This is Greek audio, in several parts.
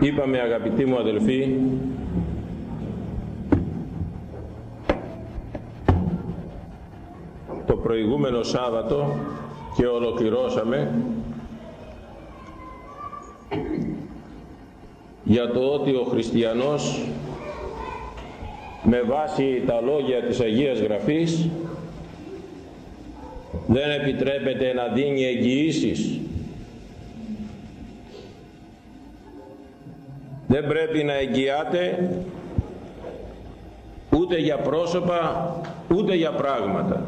είπαμε αγαπητοί μου αδελφοί το προηγούμενο Σάββατο και ολοκληρώσαμε για το ότι ο χριστιανός με βάση τα λόγια της Αγίας Γραφής δεν επιτρέπεται να δίνει εγγυήσεις δεν πρέπει να εγγυάται ούτε για πρόσωπα ούτε για πράγματα.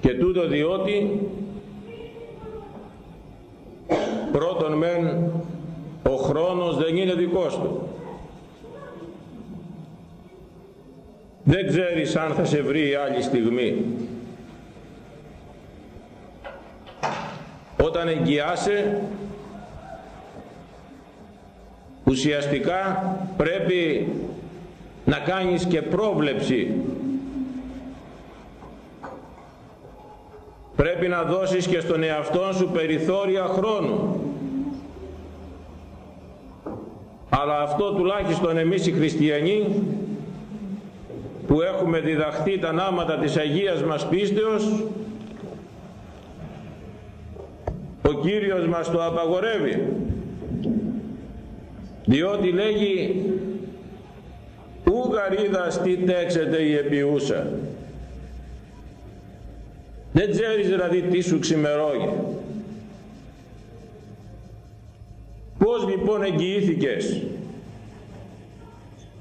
Και τούτο διότι πρώτον μεν ο χρόνος δεν είναι δικός του. Δεν ξέρεις αν θα σε βρει άλλη στιγμή. Όταν εγγυάσαι ουσιαστικά πρέπει να κάνεις και πρόβλεψη. Πρέπει να δώσεις και στον εαυτό σου περιθώρια χρόνου. Αλλά αυτό τουλάχιστον εμείς οι χριστιανοί που έχουμε διδαχθεί τα νάματα της Αγίας μας πίστεως ο Κύριος μας το απαγορεύει διότι λέγει ου γαρίδας τι τέξετε η επιούσα δεν ξέρεις δηλαδή τι σου ξημερώγει πως λοιπόν εγγυήθηκες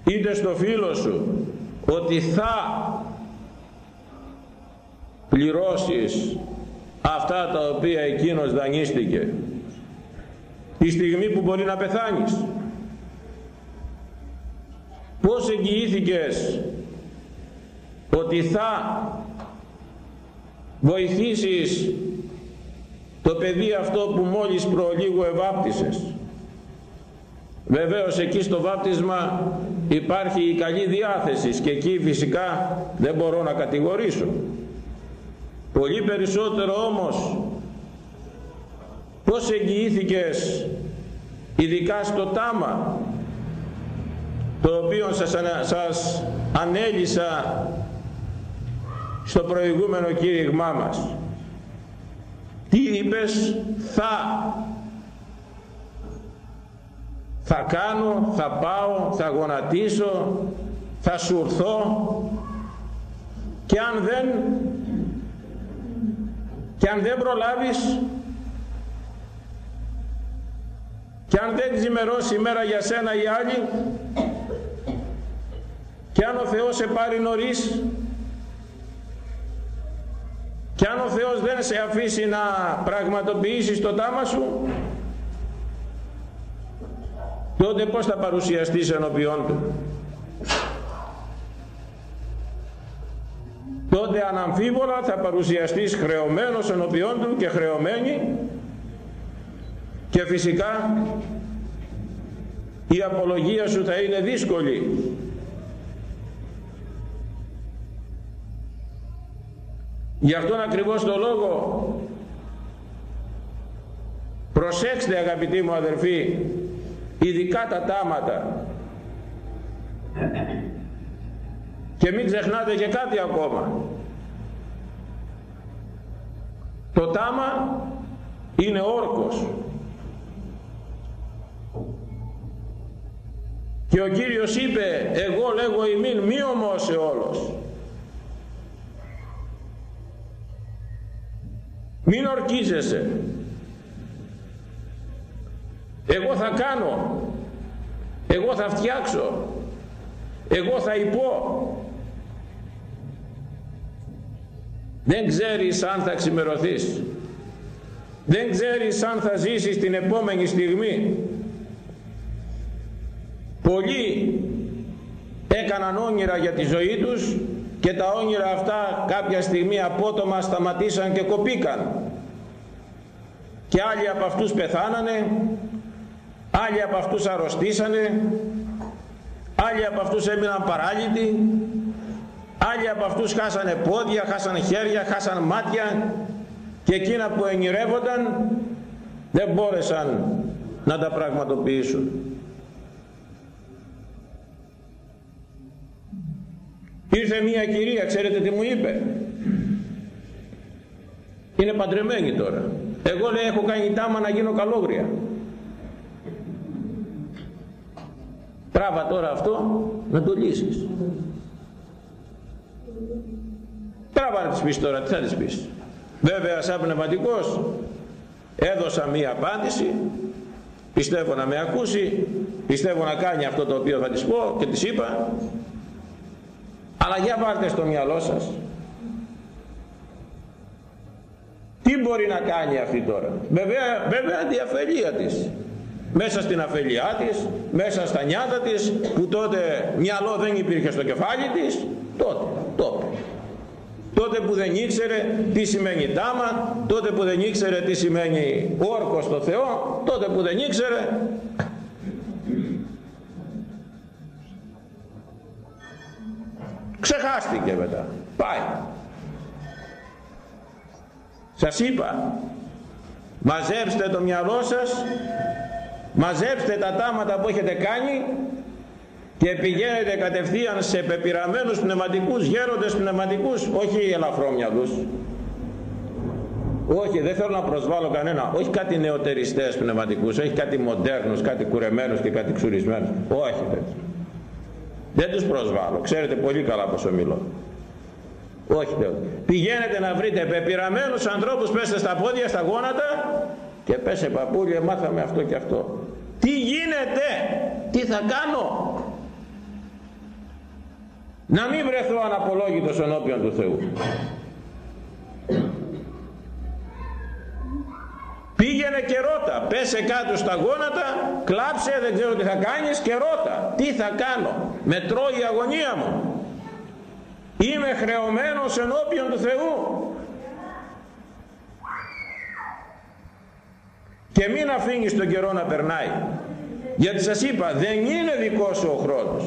είτε στο φίλο σου ότι θα πληρώσεις αυτά τα οποία εκείνος δανείστηκε τη στιγμή που μπορεί να πεθάνεις πως εγγυήθηκες ότι θα βοηθήσεις το παιδί αυτό που μόλις προλίγου ευάπτισες βεβαίως εκεί στο βάπτισμα υπάρχει η καλή διάθεση και εκεί φυσικά δεν μπορώ να κατηγορήσω. Πολύ περισσότερο όμως πως εγγυήθηκες ειδικά στο τάμα το οποίο σας, σας ανέλησα στο προηγούμενο κήρυγμά μας. Τι είπες θα θα κάνω, θα πάω, θα γονατίσω, θα σουρθώ και αν δεν και αν δεν προλάβεις και αν δεν ξημερώσει η μέρα για σένα ή άλλη και αν ο Θεός σε πάρει νωρίς και αν ο Θεός δεν σε αφήσει να πραγματοποιήσεις το τάμα σου τότε πώς θα παρουσιαστείς ενώπιόν του. Τότε αναμφίβολα θα παρουσιαστείς χρεωμένος ενώπιόν του και χρεωμένη και φυσικά η απολογία σου θα είναι δύσκολη Γι' αυτόν ακριβώς το λόγο προσέξτε αγαπητοί μου αδερφοί ειδικά τα τάματα. Και μην ξεχνάτε και κάτι ακόμα. Το τάμα είναι όρκος. Και ο Κύριος είπε εγώ λέγω ημίν μη ομόσε όλος μην ορκίζεσαι. Εγώ θα κάνω. Εγώ θα φτιάξω. Εγώ θα υπώ. Δεν ξέρεις αν θα ξημερωθείς. Δεν ξέρεις αν θα ζήσεις την επόμενη στιγμή. Πολλοί έκαναν όνειρα για τη ζωή τους και τα όνειρα αυτά κάποια στιγμή απότομα σταματήσαν και κοπήκαν και άλλοι από αυτούς πεθάνανε άλλοι από αυτούς αρρωστήσανε άλλοι από αυτούς έμειναν παράλυτοι άλλοι από αυτούς χάσανε πόδια, χάσανε χέρια, χάσανε μάτια και εκείνα που ενηρεύονταν δεν μπόρεσαν να τα πραγματοποιήσουν. Ήρθε μια κυρία ξέρετε τι μου είπε; Είναι παντρεμένη τώρα εγώ λέει έχω κάνει τάμα να γίνω καλόγρια τράβα τώρα αυτό να το λύσεις. Τράβα να της πεις τώρα τι θα της πεις. Βέβαια σαν πνευματικός έδωσα μία απάντηση. Πιστεύω να με ακούσει πιστεύω να κάνει αυτό το οποίο θα της πω και της είπα. Αλλά για βάλτε στο μυαλό σας τι μπορεί να κάνει αυτή τώρα; Βέβαια, βέβαια τη αφελία της. Μέσα στην αφελιά της μέσα στα νιάτα της που τότε μυαλό δεν υπήρχε στο κεφάλι της τότε, τότε. Τότε που δεν ήξερε τι σημαίνει τάμα τότε που δεν ήξερε τι σημαίνει όρκος στο Θεό τότε που δεν ήξερε. Ξεχάστηκε μετά. Πάει σας είπα μαζέψτε το μυαλό σας μαζέψτε τα τάματα που έχετε κάνει και πηγαίνετε κατευθείαν σε πεπειραμένους πνευματικούς γέροντες πνευματικούς όχι ελαφρόμυαλους. Όχι δεν θέλω να προσβάλλω κανένα. Όχι κάτι νεοτεριστές πνευματικούς όχι κάτι μοντέρνους, κάτι κουρεμένους και κάτι ξουρισμένους. Όχι τέτοιο. Δεν τους προσβάλλω. Ξέρετε πολύ καλά πως μιλώ όχι τέτοιο πηγαίνετε να βρείτε πεπειραμένους ανθρώπους πέστε στα πόδια, στα γόνατα και πέσε παππούλια μάθαμε αυτό και αυτό. Τι γίνεται; Τι θα κάνω; Να μην βρεθώ αναπολόγητος ενώπιον του Θεού. Πήγαινε και ρώτα. Πέσε κάτω στα γόνατα κλάψε δεν ξέρω τι θα κάνεις και ρώτα. Τι θα κάνω; Με τρώει η αγωνία μου είμαι χρεωμένος ενώπιον του Θεού και μην αφήνεις τον καιρό να περνάει γιατί σας είπα δεν είναι δικός σου ο χρόνος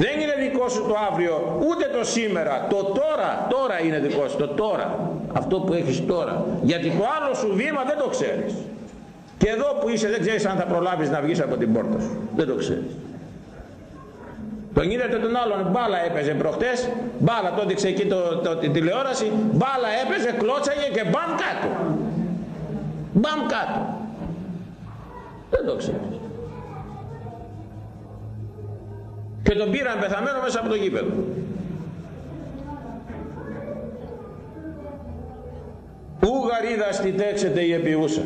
δεν είναι δικός σου το αύριο, ούτε το σήμερα. Το τώρα, τώρα είναι δικός σου, το τώρα. Αυτό που έχεις τώρα. Γιατί το άλλο σου βήμα δεν το ξέρεις. Και εδώ που είσαι δεν ξέρεις αν θα προλάβεις να βγεις από την πόρτα σου. Δεν το ξέρεις. Τον είδατε τον άλλον, μπάλα έπαιζε προχτές, μπάλα το έδειξε εκεί το, το, τη τηλεόραση, μπάλα έπαιζε, κλώτσαγε και μπαμ κάτω. Μπαμ κάτω. Δεν το ξέρεις. και τον πήραν πεθαμένο μέσα από το γήπεδο Ου γαρίδα στη τέξετε η επιούσα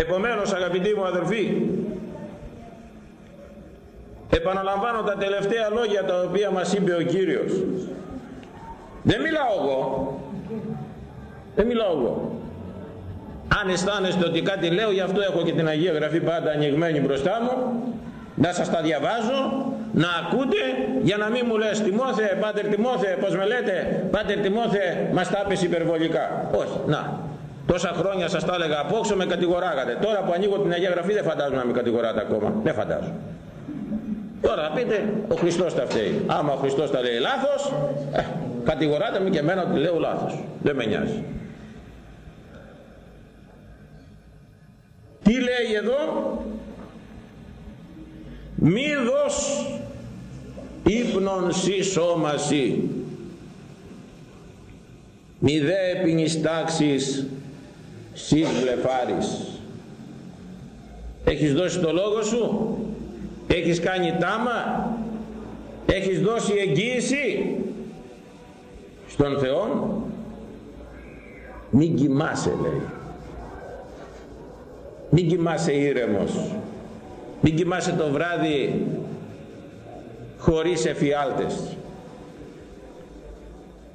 Επομένως αγαπητοί μου αδερφοί επαναλαμβάνω τα τελευταία λόγια τα οποία μας είπε ο Κύριος. Δεν μιλάω εγώ. Δεν μιλάω εγώ. Αν αισθάνεστε ότι κάτι λέω γι' αυτό έχω και την Αγία Γραφή πάντα ανοιγμένη μπροστά μου να σας τα διαβάζω να ακούτε για να μην μου λες Τιμόθε, Πάτερ Τιμόθε, πως με λέτε Πάτερ Τιμόθε, μας τα πες υπερβολικά. Όχι, να τόσα χρόνια σας τα έλεγα απόξω με κατηγοράγατε τώρα που ανοίγω την Αγία Γραφή δεν φαντάζομαι να με κατηγοράτε ακόμα δεν φαντάζομαι Τώρα θα πείτε, ο Χριστός τα φταίει. Άμα ο Χριστός τα λέει λάθος, ε, κατηγοράτε με και εμένα ότι λέω λάθος. Δεν με νοιάζει. Τι λέει εδώ; Μη δώσ ύπνον σύ σώμα σύ μη δε επινιστάξεις σύ βλεφάρεις έχεις δώσει το λόγο σου; Έχεις κάνει τάμα; Έχεις δώσει εγγύηση στον Θεό; Μην κοιμάσαι λέει. Μην κοιμάσαι ήρεμος. Μην κοιμάσαι το βράδυ χωρίς εφιάλτες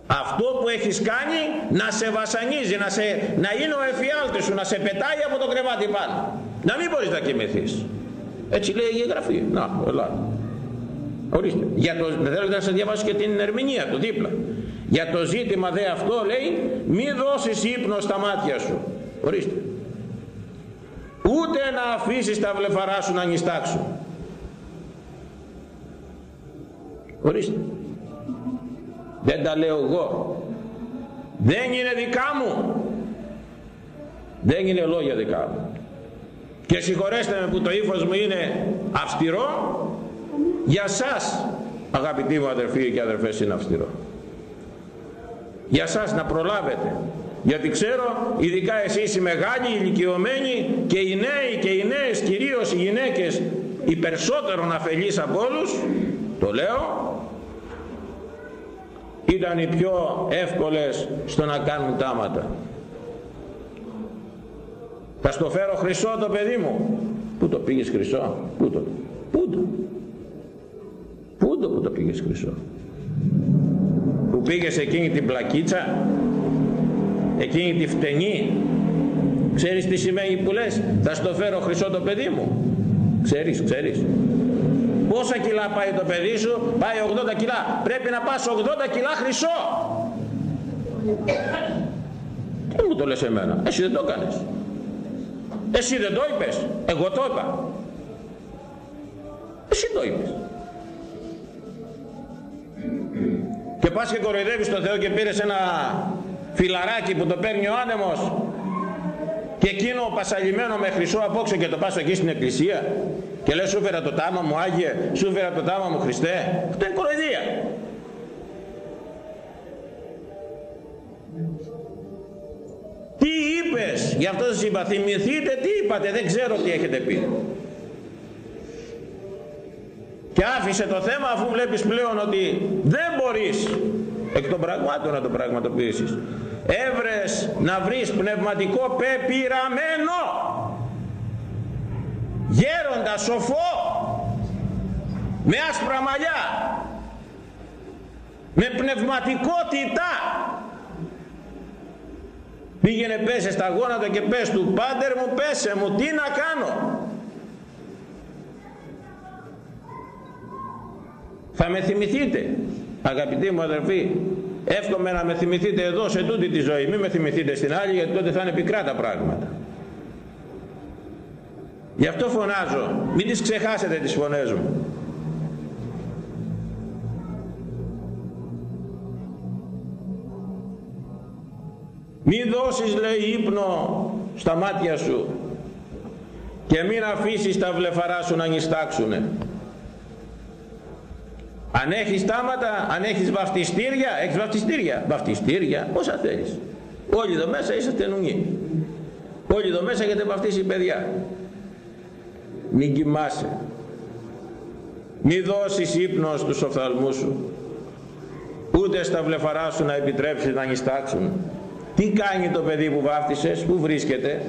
αυτό που έχεις κάνει να σε βασανίζει να, σε, να είναι ο εφιάλτης σου να σε πετάει από το κρεβάτι πάνω να μην μπορείς να κοιμηθείς. Έτσι λέει η Γραφή. Να ελά ορίστε. Για το, δεν θέλω να σας διαβάσω και την ερμηνεία του δίπλα. Για το ζήτημα δε αυτό λέει μη δώσεις ύπνο στα μάτια σου. Ορίστε. Ούτε να αφήσεις τα βλεφαρά σου να νιστάξουν. Ορίστε δεν τα λέω εγώ. Δεν είναι δικά μου. Δεν είναι λόγια δικά μου. Και συγχωρέστε με που το ύφος μου είναι αυστηρό. Για σας αγαπητοί μου αδερφοί και αδερφές είναι αυστηρό. Για σας να προλάβετε. Γιατί ξέρω ειδικά εσείς οι μεγάλοι οι ηλικιωμένοι και οι νέοι και οι νέες κυρίως οι γυναίκες οι περισσότερων αφελείς από όλους το λέω ήταν οι πιο εύκολες στο να κάνουν τάματα. Θα στο φέρω χρυσό το παιδί μου. Πού το πήγες χρυσό; Πού το πού το πού το που το πήγες χρυσό; Που πήγες εκείνη την πλακίτσα; Εκείνη τη φτενή; Ξέρεις τι σημαίνει που λες; Θα στο φέρω χρυσό το παιδί μου. Ξέρεις ξέρεις πόσα κιλά πάει το παιδί σου πάει 80 κιλά. Πρέπει να πας 80 κιλά χρυσό. Τι μου το λες εμένα. Εσύ δεν το έκανες. Εσύ δεν το είπες. Εγώ το είπα. Εσύ το είπες. Και πας και κοροϊδεύεις τον Θεό και πήρες ένα φιλαράκι που το παίρνει ο άνεμος. Και εκείνο πασαλιμένο με χρυσό απόξω και το πας εκεί στην εκκλησία και λες σου φέρα το τάμα μου Άγιε, σου φέρα το τάμα μου Χριστέ αυτό είναι κοροϊδία. Τι είπες γι' αυτό σας είπα θυμηθείτε τι είπατε δεν ξέρω τι έχετε πει. Και άφησε το θέμα αφού βλέπεις πλέον ότι δεν μπορείς εκ των πραγμάτων να το πραγματοποιήσεις. Έβρες να βρεις πνευματικό πεπειραμένο γέροντας σοφό με άσπρα μαλλιά με πνευματικότητα. Πήγαινε πέσε στα γόνατα και πες του πάντερ μου πέσε μου τι να κάνω; Θα με θυμηθείτε αγαπητοί μου αδερφοί εύχομαι να με θυμηθείτε εδώ σε τούτη τη ζωή. Μην με θυμηθείτε στην άλλη γιατί τότε θα είναι πικρά τα πράγματα γι' αυτό φωνάζω μην τις ξεχάσετε τις φωνές μου μην δώσεις λέει ύπνο στα μάτια σου και μην αφήσεις τα βλεφαρά σου να νιστάξουνε αν έχεις τάματα, αν έχεις βαφτιστήρια, έχεις βαφτιστήρια. Βαφτιστήρια, όσα θέλεις. Όλοι εδώ μέσα είσαστε νουνοί. Όλοι εδώ μέσα έχετε βαφτίσει παιδιά. Μην κοιμάσαι. Μην δώσεις ύπνος στους οφθαλμούς σου. Ούτε στα βλεφαρά σου να επιτρέψεις να νηστάξουν. Τι κάνει το παιδί που βάφτισες, πού βρίσκεται;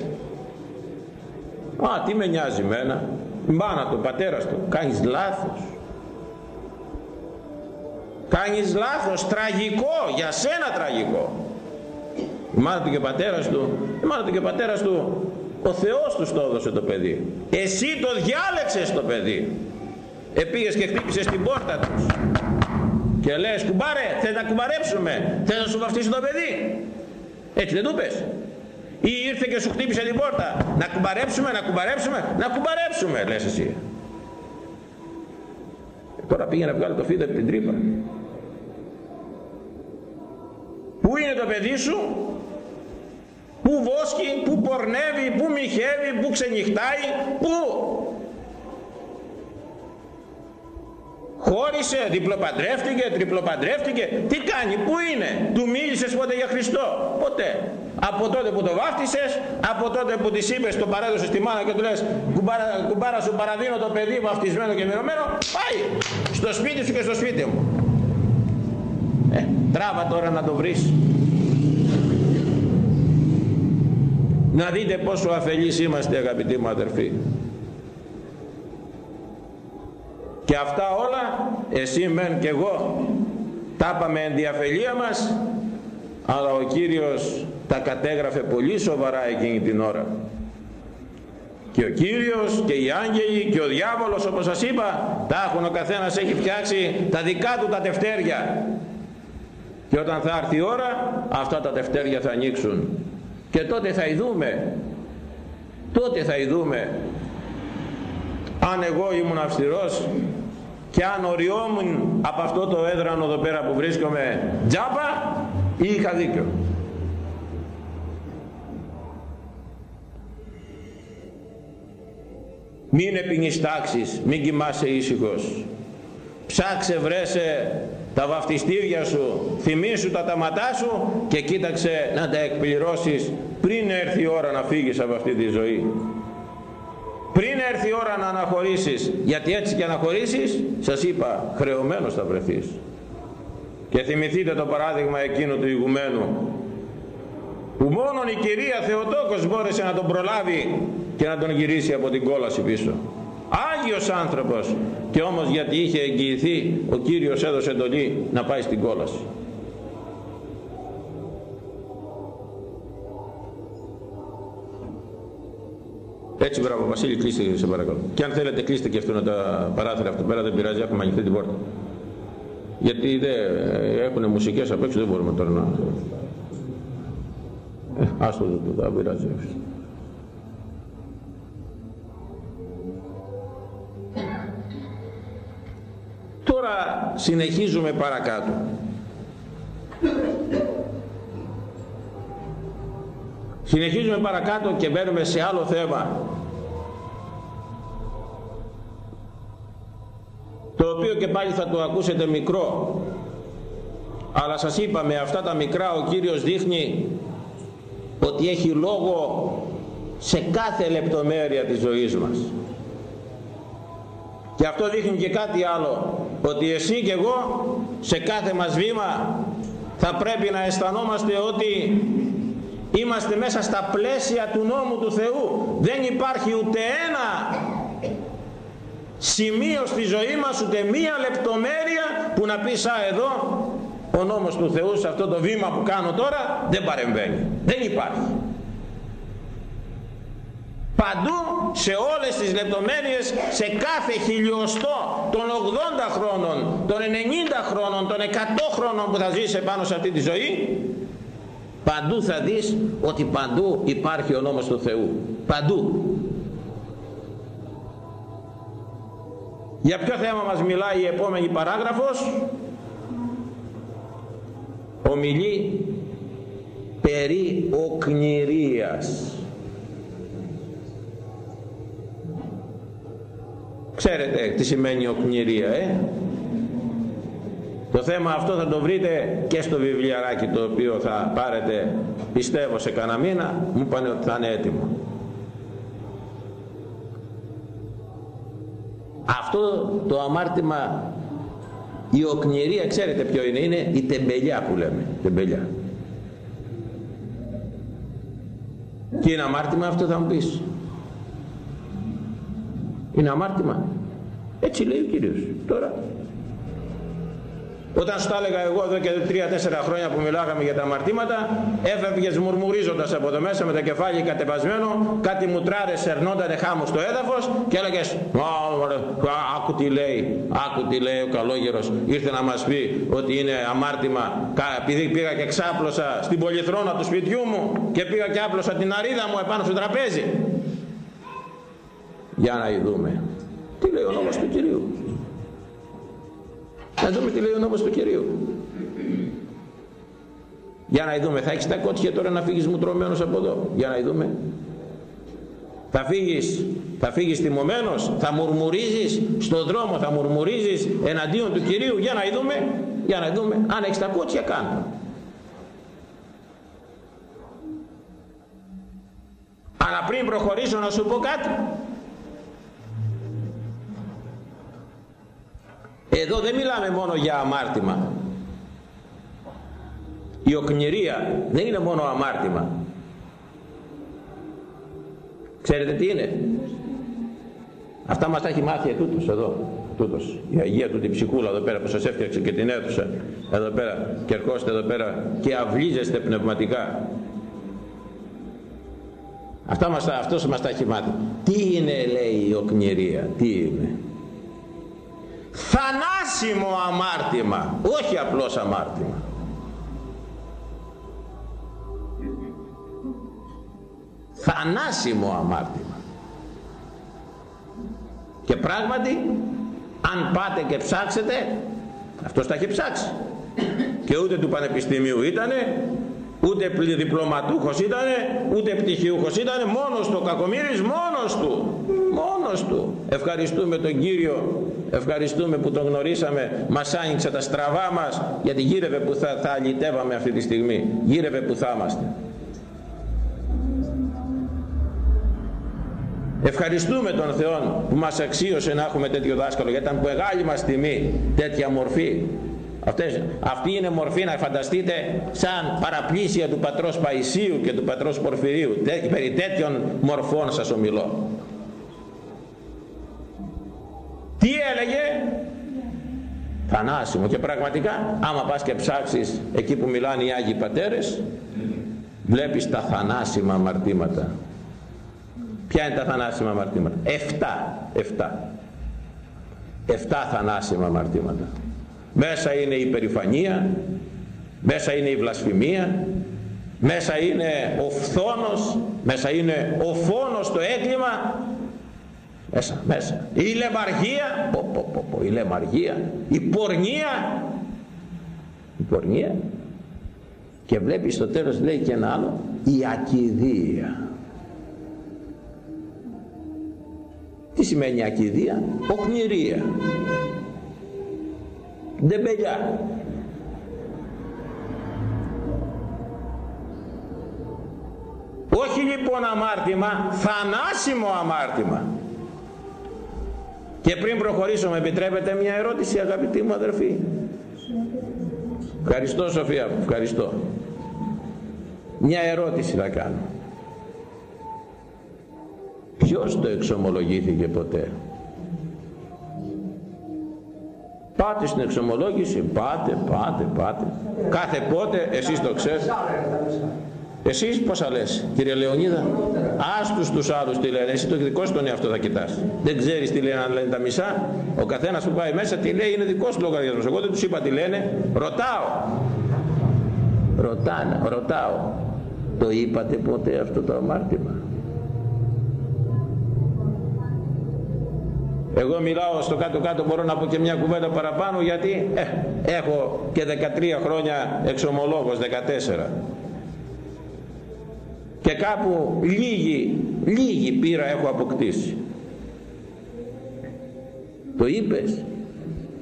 Α, τι με νοιάζει μένα. Μάνα του, πατέρας του. Κάνεις λάθος. Κάνεις λάθος, τραγικό, για σένα τραγικό. Η μάνα του και ο πατέρας του, η μάνα του και ο πατέρας του, ο Θεός τους το έδωσε το παιδί. Εσύ το διάλεξες το παιδί. Επήγες και χτύπησες την πόρτα τους. Και λες, κουμπάρε, θες να κουμπαρέψουμε, θες να σου βαφτίσει το παιδί; Έτσι δεν του πες. Ή ήρθε και σου χτύπησε την πόρτα. Να κουμπαρέψουμε, να κουμπαρέψουμε, να κουμπαρέψουμε, λες εσύ. Τώρα πήγε να βγάλει το φίδο από την τρύπα. Πού είναι το παιδί σου, πού βόσκει, πού πορνεύει, πού μοιχεύει, πού ξενυχτάει, πού χώρισε, διπλοπαντρεύτηκε, τριπλοπαντρεύτηκε, τι κάνει, πού είναι, του μίλησες ποτέ για Χριστό, ποτέ. Από τότε που το βάφτισες, από τότε που της είπες, το παρέδωσες στη μάνα και του λες κουμπάρα, κουμπάρα σου παραδίνω το παιδί βαφτισμένο και μυρωμένο, πάει στο σπίτι σου και στο σπίτι μου. Ε, τράβα τώρα να το βρεις. Να δείτε πόσο αφελείς είμαστε αγαπητοί μου αδερφοί. Και αυτά όλα εσύ μεν και εγώ τα είπαμε εν διαφελία μας αλλά ο Κύριος τα κατέγραφε πολύ σοβαρά εκείνη την ώρα. Και ο Κύριος και οι άγγελοι και ο διάβολος όπως σας είπα τα έχουν ο καθένας έχει φτιάξει τα δικά του τα τευτέρια. Και όταν θα έρθει η ώρα αυτά τα τευτέρια θα ανοίξουν. Και τότε θα ειδούμε τότε θα ειδούμε αν εγώ ήμουν αυστηρός και αν οριόμουν από αυτό το έδρανο εδώ πέρα που βρίσκομαι τζάπα ή είχα δίκιο. Μην επινιστάξεις, μην κοιμάσαι ήσυχος. Ψάξε βρέσε τα βαφτιστήρια σου, θυμήσου τα ταματά σου και κοίταξε να τα εκπληρώσεις πριν έρθει η ώρα να φύγεις από αυτή τη ζωή. Πριν έρθει η ώρα να αναχωρήσεις, γιατί έτσι και αναχωρήσεις, σας είπα, χρεωμένος θα βρεθείς. Και θυμηθείτε το παράδειγμα εκείνου του ηγουμένου, που μόνον η κυρία Θεοτόκος μπόρεσε να τον προλάβει και να τον γυρίσει από την κόλαση πίσω. Άγιος άνθρωπος και όμως γιατί είχε εγγυηθεί ο Κύριος έδωσε εντολή να πάει στην κόλαση. Έτσι μπράβο Βασίλη κλείστε σε παρακαλώ. Και αν θέλετε κλείστε και αυτό να τα παράθυρα αυτό πέρα δεν πειράζει έχουμε ανοιχτή την πόρτα. Γιατί δεν έχουν μουσικές απ' έξω δεν μπορούμε τώρα να... Ε, άστο δεν πειράζει. Τώρα συνεχίζουμε παρακάτω. Συνεχίζουμε παρακάτω και μπαίνουμε σε άλλο θέμα. Το οποίο και πάλι θα το ακούσετε μικρό. Αλλά σας είπα με αυτά τα μικρά ο Κύριος δείχνει ότι έχει λόγο σε κάθε λεπτομέρεια της ζωής μας. Και αυτό δείχνει και κάτι άλλο ότι εσύ και εγώ σε κάθε μας βήμα θα πρέπει να αισθανόμαστε ότι είμαστε μέσα στα πλαίσια του νόμου του Θεού. Δεν υπάρχει ούτε ένα σημείο στη ζωή μας ούτε μία λεπτομέρεια που να πεις σαν εδώ ο νόμος του Θεού σε αυτό το βήμα που κάνω τώρα δεν παρεμβαίνει δεν υπάρχει. Παντού σε όλες τις λεπτομέρειες σε κάθε χιλιοστό των 80 χρόνων των 90 χρόνων των 100 χρόνων που θα ζεις επάνω σε αυτή τη ζωή παντού θα δεις ότι παντού υπάρχει ο νόμος του Θεού παντού για ποιο θέμα μας μιλάει η επόμενη παράγραφος; Ομιλεί περί οκνηρίας Ξέρετε τι σημαίνει οκνηρία, ε; Το θέμα αυτό θα το βρείτε και στο βιβλιαράκι το οποίο θα πάρετε πιστεύω σε κανένα μήνα. Μου πάνε ότι θα είναι έτοιμο. Αυτό το αμάρτημα η οκνηρία ξέρετε ποιο είναι, είναι η τεμπελιά που λέμε, τεμπελιά. Και είναι αμάρτημα αυτό θα μου πεις; Είναι αμάρτημα. Έτσι λέει ο Κύριος. Τώρα όταν σου τα έλεγα εγώ εδώ και 3-4 χρόνια που μιλάγαμε για τα αμαρτήματα, έφευγες μουρμουρίζοντας από εδώ μέσα με το κεφάλι κατεβασμένο, κάτι μουτράρες σερνόντανε χάμους στο έδαφος και έλεγες Άκου τι λέει, άκου τι λέει ο καλόγερος. Ήρθε να μας πει ότι είναι αμάρτημα επειδή πήγα και ξάπλωσα στην πολυθρόνα του σπιτιού μου και πήγα και άπλωσα την αρίδα μου επάνω στο τραπέζι. Για να δούμε. Τι λέει ο νόμος του Κυρίου. Να δούμε τι λέει ο νόμος του Κυρίου. Για να δούμε. Θα έχεις τα κότσια τώρα να φύγεις μουτρωμένος από εδώ. Για να δούμε. Θα φύγεις, θα φύγεις τιμωμένος, θα μουρμουρίζεις στον δρόμο, θα μουρμουρίζεις εναντίον του Κυρίου. Για να δούμε, για να δούμε. Αν έχεις τα κότσια κάτω. Αλλά πριν προχωρήσω να σου πω κάτι, Εδώ δεν μιλάμε μόνο για αμάρτημα. Η οκνηρία δεν είναι μόνο αμάρτημα. Ξέρετε τι είναι; Αυτά μας τα έχει μάθει ετούτος εδώ. Τούτος. Η Αγία του την ψυχούλα εδώ πέρα που σας έφτιαξε και την αίθουσα εδώ πέρα και ερχόστε εδώ πέρα και αυλίζεστε πνευματικά. Αυτά μας, αυτός μας τα έχει μάθει. Τι είναι λέει η οκνηρία; Τι είναι; Θανάσιμο αμάρτημα όχι απλώς αμάρτημα. Θανάσιμο αμάρτημα. Και πράγματι αν πάτε και ψάξετε αυτός τα έχει ψάξει. Και ούτε του πανεπιστημίου ήτανε ούτε διπλωματούχος ήτανε ούτε πτυχιούχος ήτανε μόνος του ο Κακομύρης μόνος του μόνος του ευχαριστούμε τον Κύριο ευχαριστούμε που τον γνωρίσαμε μας άνοιξε τα στραβά μας γιατί γύρευε που θα, θα αλυτεύαμε αυτή τη στιγμή γύρευε που θα είμαστε Ευχαριστούμε τον Θεό που μας αξίωσε να έχουμε τέτοιο δάσκαλο γιατί ήταν μεγάλη μας τιμή τέτοια μορφή. Αυτές, αυτή είναι μορφή να φανταστείτε σαν παραπλήσια του πατρός Παϊσίου και του πατρός Πορφυρίου. Τέ, περί τέτοιων μορφών σας ομιλώ. Τι έλεγε; Θανάσιμο και πραγματικά άμα πας και ψάξεις εκεί που μιλάνε οι Άγιοι Πατέρες βλέπεις τα θανάσιμα αμαρτήματα Ποια είναι τα θανάσιμα αμαρτήματα; Εφτά. Εφτά. Εφτά θανάσιμα αμαρτήματα. Μέσα είναι η περηφανία, μέσα είναι η βλασφημία, μέσα είναι ο φθόνος, μέσα είναι ο φόνος, το έγκλημα, μέσα, μέσα. Η λεμαργία, πω, πω, πω, πω, η λεμαργία, η πορνεία, η πορνεία και βλέπεις στο τέλος λέει και ένα άλλο, η ακιδεία. Τι σημαίνει ακιδεία, οκνηρία, ντεμπελιά. Όχι λοιπόν αμάρτημα, θανάσιμο αμάρτημα. Και πριν προχωρήσω με επιτρέπετε μια ερώτηση αγαπητοί μου αδερφοί. Ευχαριστώ Σοφία ευχαριστώ. Μια ερώτηση θα κάνω. Ποιος το εξομολογήθηκε ποτέ; Πάτε στην εξομολόγηση, πάτε, πάτε, πάτε. Κάθε πότε, εσείς το ξέρετε. Εσείς πόσα λες, κύριε Λεωνίδα; Άστους τους άλλους τι λένε, εσύ το δικό σου τον εαυτό θα κοιτάς. Δεν ξέρεις τι λένε αν λένε τα μισά. Ο καθένας που πάει μέσα τι λέει είναι δικός του λογαριασμός. Εγώ δεν τους είπα τι λένε, ρωτάω. Ρωτάνε, ρωτάω. Το είπατε ποτέ αυτό το αμάρτημα; Εγώ μιλάω στο κάτω-κάτω μπορώ να πω και μια κουβέντα παραπάνω γιατί ε, έχω και 13 χρόνια εξομολόγος, 14. Και κάπου λίγη, λίγη πείρα έχω αποκτήσει. Το είπες.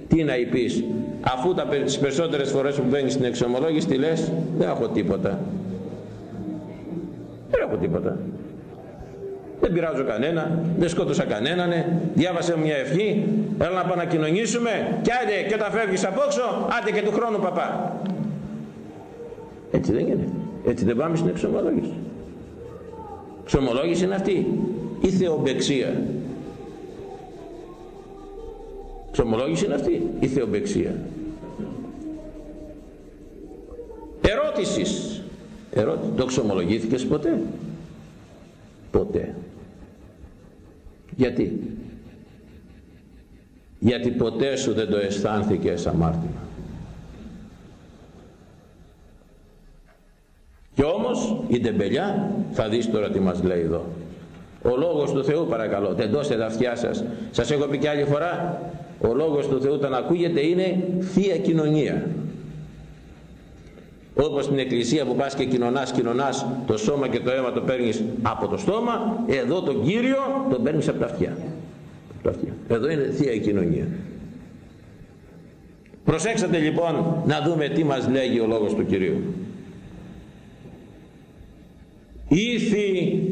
Τι να είπεις. Αφού τα, τις περισσότερες φορές που μπαίνεις στην εξομολόγηση τι λες; Δεν έχω τίποτα. Δεν έχω τίποτα δεν πειράζω κανένα, δεν σκότωσα κανέναν, διάβασε μια ευχή, έλα να πάμε να κοινωνήσουμε και άντε και όταν φεύγεις απόξω, άντε και του χρόνου παπά. Έτσι δεν γίνεται. Έτσι δεν πάμε στην εξομολόγηση. Εξομολόγηση είναι αυτή. Η θεομπεξία. Εξομολόγηση είναι αυτή. Η θεομπεξία. Ερώτησης. Ερώτηση. Το εξομολογήθηκες ποτέ; Ποτέ. Γιατί; Γιατί ποτέ σου δεν το αισθάνθηκες αμάρτημα. Και όμως η τεμπελιά θα δεις τώρα τι μας λέει εδώ. Ο Λόγος του Θεού παρακαλώ, τεντώστε τα αυτιά σας. Σας έχω πει και άλλη φορά, ο Λόγος του Θεού όταν ακούγεται είναι Θεία Κοινωνία. Όπως στην εκκλησία που πας και κοινωνάς, κοινωνάς το σώμα και το αίμα το παίρνεις από το στόμα, εδώ τον Κύριο τον παίρνεις από τα αυτιά. Εδώ είναι Θεία η κοινωνία. Προσέξτε λοιπόν να δούμε τι μας λέγει ο Λόγος του Κυρίου. Ήθη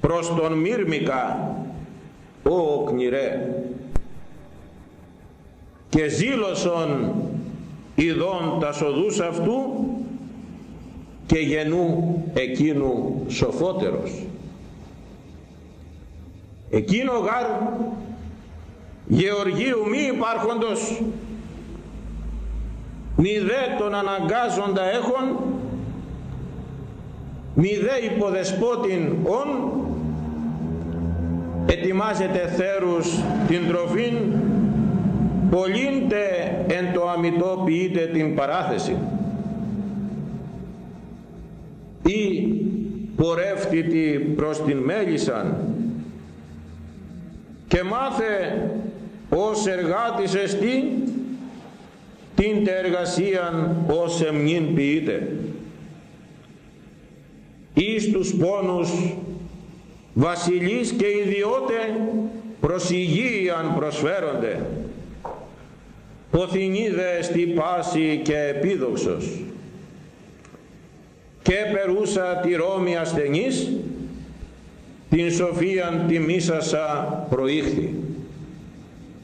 προς τον Μύρμικα ο κνηρέ και ζήλωσον ειδών τα σοδούς αυτού και γενού εκείνου σοφότερος. Εκείνο γάρ γεωργίου μη υπάρχοντος μη δε τον αναγκάζοντα έχων μη δε υποδεσπότην ον ετοιμάζεται θέρους την τροφήν πολλήντε εν το αμυτό ποιείτε την παράθεση. Ή πορεύτητη προς την μέλισσαν και μάθε ως εργάτης εστί την εργασίαν ως εμνήν ποιείται εις τους πόνους βασιλείς και ιδιώτε προς υγείαν προσφέρονται. Ποθηνίδε στη πάση και επίδοξος. Και περούσα τη Ρώμη ασθενής την σοφίαν τη μίσασα προήχθη.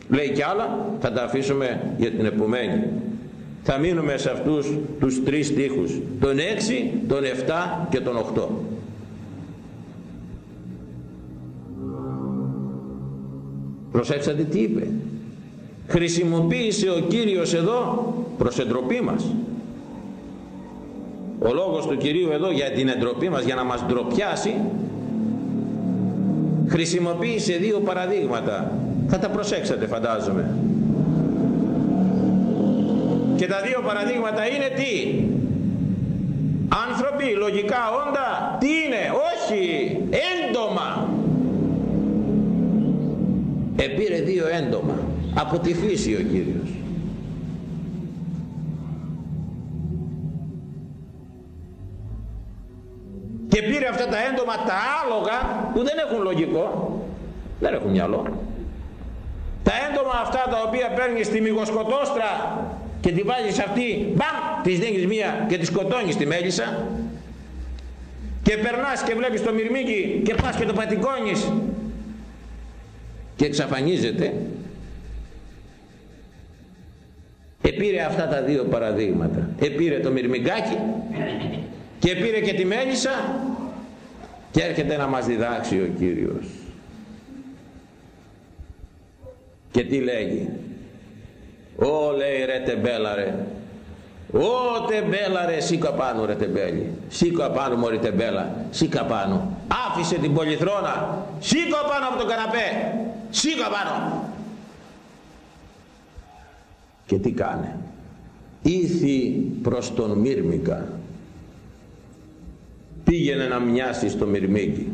Λέει κι άλλα θα τα αφήσουμε για την επομένη θα μείνουμε σε αυτούς τους τρεις στίχους. Τον 6, τον 7 και τον 8 προσέξατε τι είπε. Χρησιμοποίησε ο Κύριος εδώ προς εντροπή μας. Ο λόγος του Κυρίου εδώ για την εντροπή μας για να μας ντροπιάσει χρησιμοποίησε δύο παραδείγματα. Θα τα προσέξατε φαντάζομαι και τα δύο παραδείγματα είναι τι; Άνθρωποι λογικά όντα τι είναι; Όχι έντομα. Επήρε δύο έντομα από τη φύση ο Κύριος. Και πήρε αυτά τα έντομα τα άλογα που δεν έχουν λογικό δεν έχουν μυαλό. Τα έντομα αυτά τα οποία παίρνεις στη μυγοσκοτόστρα και τη βάζεις αυτή μπαμ της δίνεις μία και τη σκοτώνεις τη μέλισσα. Και περνάς και βλέπεις το μυρμήγκι και πας και το πατικώνεις. Και εξαφανίζεται. Επήρε αυτά τα δύο παραδείγματα. Επήρε το μυρμηγκάκι και πήρε και τη μέλισσα και έρχεται να μας διδάξει ο Κύριος. Και τι λέγει; Ω λέει ρε τεμπέλα ρε Ω τεμπέλα ρε σίκα πάνω ρε τεμπέλη. Σίκα πάνω μωρή τεμπέλα. Σίκα πάνω Άφησε την πολυθρόνα. Σίκα πάνω από το καναπέ. Σίκα πάνω Και τι κάνε. Ήθη προς τον Μύρμικα Πήγαινε να μοιάσει στο Μυρμίκι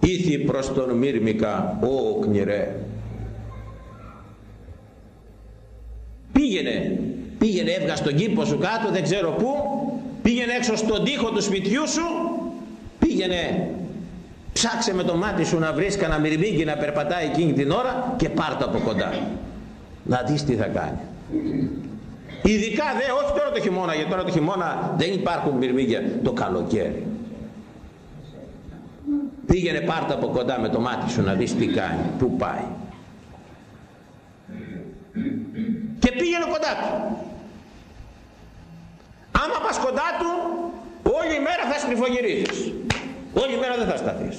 Ήθη προς τον Μύρμικα Ω κνηρέ πήγαινε πήγαινε έβγα στον κήπο σου κάτω δεν ξέρω πού. Πήγαινε έξω στον τοίχο του σπιτιού σου. Πήγαινε. Ψάξε με το μάτι σου να βρεις κανένα μυρμήγκι να περπατάει εκείνη την ώρα και πάρ' το από κοντά. Να δεις τι θα κάνει. Ειδικά δε όχι τώρα το χειμώνα γιατί τώρα το χειμώνα δεν υπάρχουν μυρμήγκια. Το καλοκαίρι. Πήγαινε πάρ' το από κοντά με το μάτι σου να δεις τι κάνει που πάει και πήγαινε κοντά του. Άμα πας κοντά του, όλη μέρα θα στριφογυρίζεις. Όλη μέρα δεν θα σταθείς.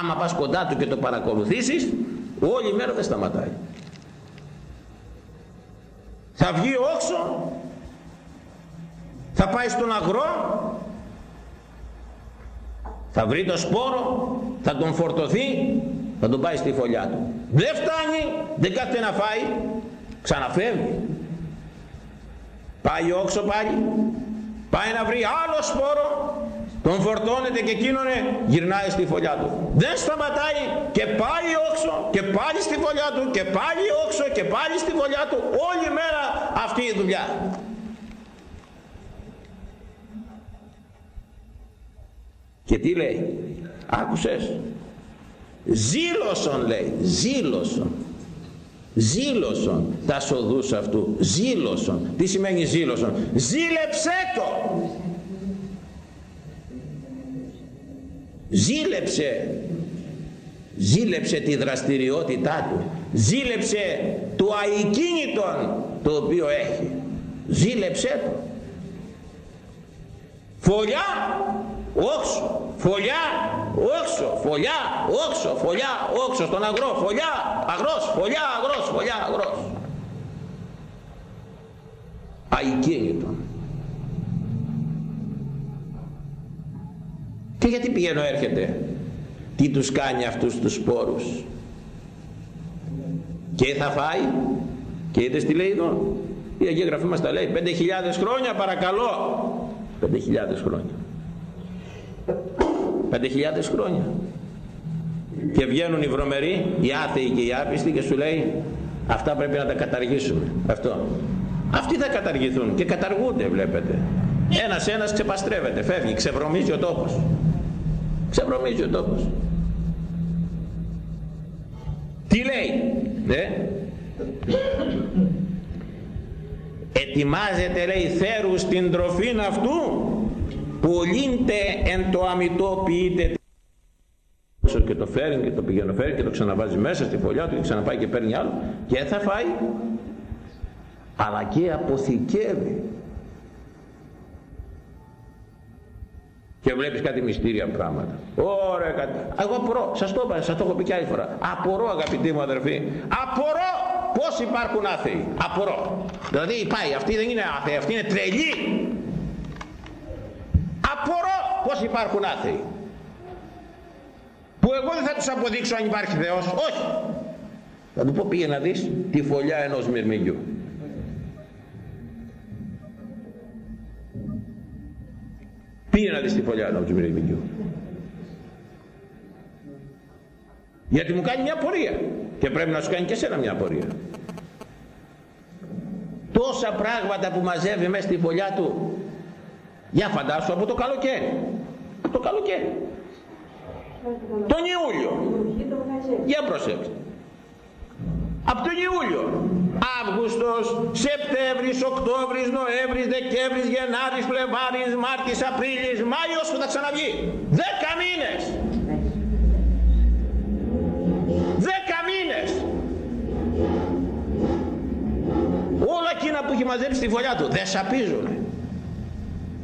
Άμα πας κοντά του και το παρακολουθήσεις, όλη μέρα δεν σταματάει. Θα βγει όξο, θα πάει στον αγρό, θα βρει το σπόρο, θα τον φορτωθεί θα τον πάει στη φωλιά του δεν φτάνει δεν κάθεται να φάει. Ξαναφεύγει. Πάει όξο πάλι. Πάει να βρει άλλο σπόρο. Τον φορτώνεται και εκείνον γυρνάει στη φωλιά του. Δεν σταματάει και πάλι όξο και πάλι στη φωλιά του και πάλι όξο και πάλι στη φωλιά του. Όλη μέρα αυτή η δουλειά. Και τι λέει. Άκουσες; Ζήλωσον λέει ζήλωσον. Ζήλωσον τα σοδούς αυτού ζήλωσον. Τι σημαίνει ζήλωσον; Ζήλεψέ το. Ζήλεψε. Ζήλεψε τη δραστηριότητά του. Ζήλεψε το αικίνητον το οποίο έχει. Ζήλεψέ το. Φωλιά όξο φωλιά όξο φωλιά όξο φωλιά όξο στον αγρό φωλιά αγρός φωλιά αγρός φωλιά αγρός. Αικίνητον και γιατί πηγαίνω έρχεται; Τι τους κάνει αυτούς τους σπόρους; Και θα φάει; Και είδες τι λέει εδώ; Η Αγία Γραφή μας τα λέει 5.000 χρόνια παρακαλώ. 5.000 χρόνια 5.000 χρόνια. Και βγαίνουν οι βρωμεροί οι άθεοι και οι άπιστοι και σου λέει αυτά πρέπει να τα καταργήσουμε. Αυτό. Αυτοί θα καταργηθούν και καταργούνται βλέπετε. Ένας ένας ξεπαστρεύεται φεύγει ξεβρωμίζει ο τόπος. Ξεβρωμίζει ο τόπος. Τι λέει ναι. Ετοιμάζεται λέει θέρους στην τροφήν αυτού που λύνται εν το αμυτό ποιείται και το φέρνει και το πηγαίνει φέρει και το ξαναβάζει μέσα στη φωλιά του και ξαναπάει και παίρνει άλλο και θα φάει. Αλλά και αποθηκεύει. Και βλέπεις κάτι μυστήρια πράγματα. Ωραία κάτι. Εγώ απορώ σας το είπα σας το έχω πει και άλλη φορά. Απορώ αγαπητοί μου αδερφοί. Απορώ πως υπάρχουν άθεοι. Απορώ. Δηλαδή πάει αυτή δεν είναι άθεοι αυτή είναι τρελή απορώ πως υπάρχουν άθεοι που εγώ δεν θα τους αποδείξω αν υπάρχει Θεός. Όχι. Θα του πω πήγε να δεις τη φωλιά ενός μυρμηγκιού πήγε να δεις τη φωλιά ενός μυρμηγκιού γιατί μου κάνει μια πορεία και πρέπει να σου κάνει και εσένα μια πορεία τόσα πράγματα που μαζεύει μέσα στη φωλιά του για φαντάσου από το καλοκαίρι από το καλοκαίρι τον Ιούλιο για προσέξτε από τον Ιούλιο Αύγουστος, Σεπτέμβρης, Οκτώβρης, Νοέμβρης, Δεκέμβρης, Γενάρης, Φλεβάρης, Μάρτης, Απρίλης, Μάιος που θα ξαναβγεί. Δέκα μήνες. Δέκα μήνες. Όλα εκείνα που έχει μαζέψει στη φωλιά του δεν σαπίζουν.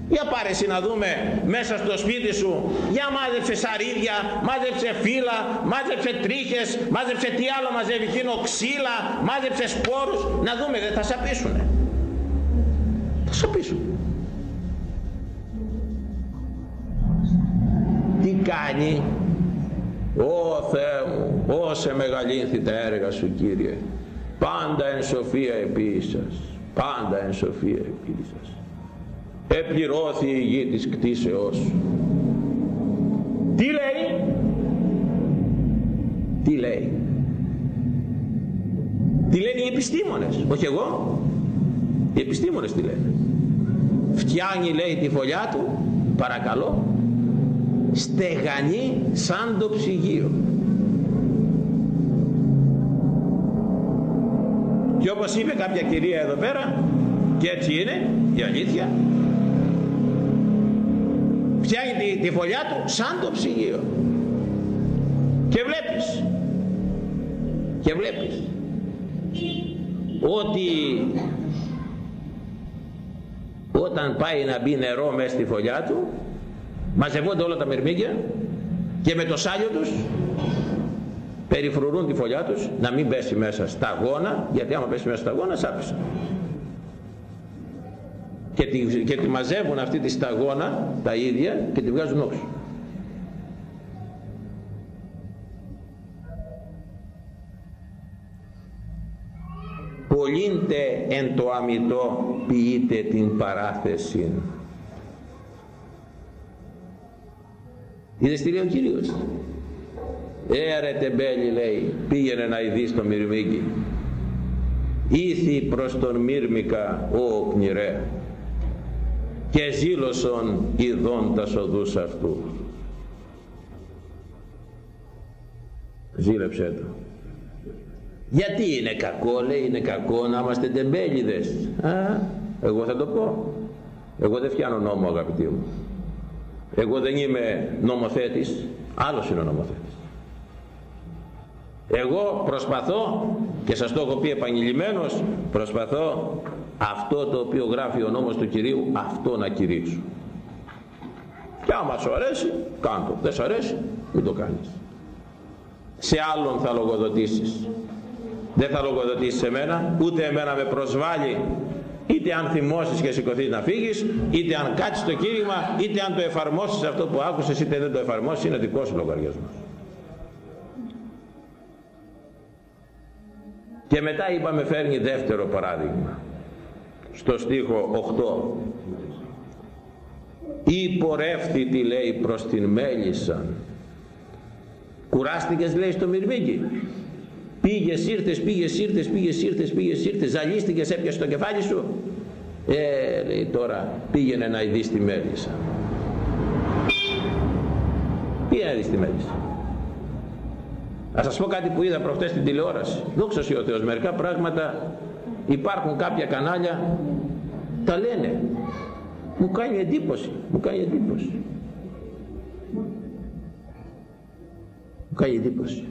Για πάρε εσύ να δούμε μέσα στο σπίτι σου, για μάζεψε σαρίδια, μάζεψε φύλλα, μάζεψε τρίχες, μάζεψε τι άλλο μαζεύει εκείνο, ξύλα, μάζεψε σπόρους, να δούμε δεν θα σαπίσουνε. Θα σαπίσουν. Τι κάνει, Ω Θεέ μου, όσε μεγαλύνθη τα έργα σου Κύριε, πάντα εν σοφία επίσης, πάντα εν σοφία επίσης επληρώθη η γη της κτίσεώς. Τι λέει; Τι λέει; Τι λένε οι επιστήμονες; Όχι εγώ. Οι επιστήμονες τι λένε; Φτιάνει λέει τη φωλιά του παρακαλώ στεγανή σαν το ψυγείο. Και όπως είπε κάποια κυρία εδώ πέρα και έτσι είναι η αλήθεια φτιάχνει τη, τη φωλιά του σαν το ψυγείο. Και βλέπεις. Και βλέπεις. Ότι όταν πάει να μπει νερό μέσα στη φωλιά του μαζευόνται όλα τα μυρμήγκια και με το σάλιο τους περιφρουρούν τη φωλιά τους να μην πέσει μέσα στα γόνα γιατί άμα πέσει μέσα στα γόνα σάπισε και τη, και τη μαζεύουν αυτή τη σταγόνα τα ίδια και τη βγάζουν όξω. Πολύντε εν το αμυτό ποιείτε την παράθεση. Είδες τι λέει ο Κύριος; Έρε τεμπέλη λέει πήγαινε να ειδείς το μυρμήγκι. Ήθη προς τον μύρμικα ο κνηρέ και ζήλωσον ειδών τα σοδούς αυτού. Ζήλεψέ το. Γιατί είναι κακό λέει είναι κακό να είμαστε τεμπέληδες. Α, εγώ θα το πω. Εγώ δεν φτιάνω νόμο αγαπητοί μου. Εγώ δεν είμαι νομοθέτης. Άλλος είναι ο νομοθέτης. Εγώ προσπαθώ και σας το έχω πει επανειλημμένος προσπαθώ αυτό το οποίο γράφει ο νόμος του Κυρίου αυτό να κηρύξω. Και άμα σου αρέσει κάντο δεν σου αρέσει μην το κάνεις. Σε άλλον θα λογοδοτήσεις. Δεν θα λογοδοτήσεις σε μένα ούτε εμένα με προσβάλλει. Είτε αν θυμώσεις και σηκωθείς να φύγεις είτε αν κάτσεις το κήρυγμα είτε αν το εφαρμόσεις αυτό που άκουσες είτε δεν το εφαρμόσεις είναι δικό σου λογαριασμός. Και μετά είπαμε φέρνει δεύτερο παράδειγμα στο στίχο 8 ή πορεύθη τη λέει προς την μέλισσα κουράστηκες λέει στο μυρμήγκι πήγες ήρθες, πήγες ήρθες, πήγες ήρθες, πήγες ήρθες, ζαλίστηκες, έπιασες το κεφάλι σου. Ε, λέει τώρα πήγαινε να ειδείς τη μέλισσα. Πήγαινε να ειδείς τη μέλισσα. Θα σας πω κάτι που είδα προχτές στην τηλεόραση. Δόξα ο Θεός, μερικά πράγματα υπάρχουν κάποια κανάλια, τα λένε. Μου κάνει εντύπωση, μου κάνει εντύπωση. Μου κάνει εντύπωση.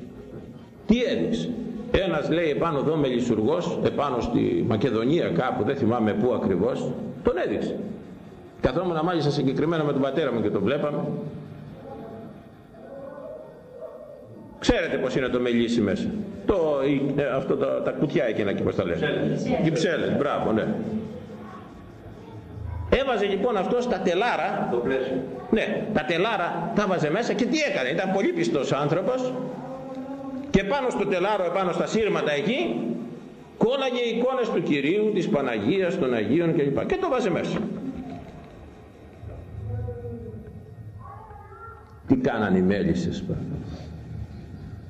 Τι έδειξε; Ένας λέει επάνω εδώ μελισσουργός, επάνω στη Μακεδονία κάπου, δεν θυμάμαι πού ακριβώς, τον έδειξε. Καθόμουν μάλιστα συγκεκριμένα με τον πατέρα μου και τον βλέπαμε. Ξέρετε πως είναι το μελίσι μέσα. Το, ε, αυτό, το, τα κουτιά εκείνα και πως τα λένε. Κυψέλες, μπράβο, ναι. Έβαζε λοιπόν αυτός στα τελάρα. Το ναι, τα τελάρα τα βάζε μέσα και τι έκανε. Ήταν πολύ πιστός άνθρωπος και πάνω στο τελάρο επάνω στα σύρματα εκεί κόλλαγε εικόνες του Κυρίου, της Παναγίας, των Αγίων κλπ. Και το βάζε μέσα. Τι κάνανε οι μέλισσες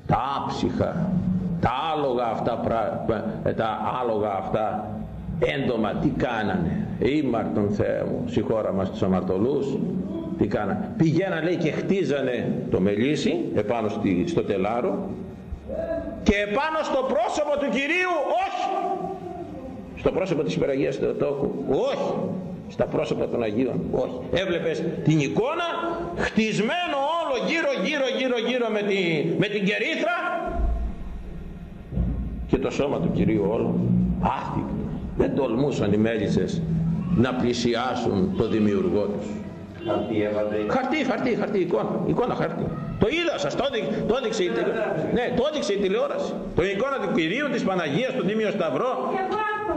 τα άψυχα, τα άλογα αυτά, ε, τα άλογα αυτά έντομα τι κάνανε; Ήμαρτον Θεέ μου συγχώρα μας τους αμαρτωλούς τι κάνανε; Πηγαίναν λέει και χτίζανε το μελίσι επάνω στο τελάρο και επάνω στο πρόσωπο του Κυρίου όχι! Στο πρόσωπο της υπεραγίας του Θεοτόκου όχι! Στα πρόσωπα των Αγίων όχι! Έβλεπες την εικόνα χτισμένο όλο γύρω γύρω γύρω γύρω με, τη, με την κερίθρα και το σώμα του Κυρίου όλο άθικτο δεν τολμούσαν οι μέλισσες να πλησιάσουν το δημιουργό τους. Χαρτί, χαρτί, χαρτί, εικόνα, εικόνα χαρτί. Το είδα σας, το, το έδειξε, η, ναι, το έδειξε η τηλεόραση. Το εικόνα του Κυρίου, της Παναγίας, του Τίμιο Σταυρό. Και εγώ αυτό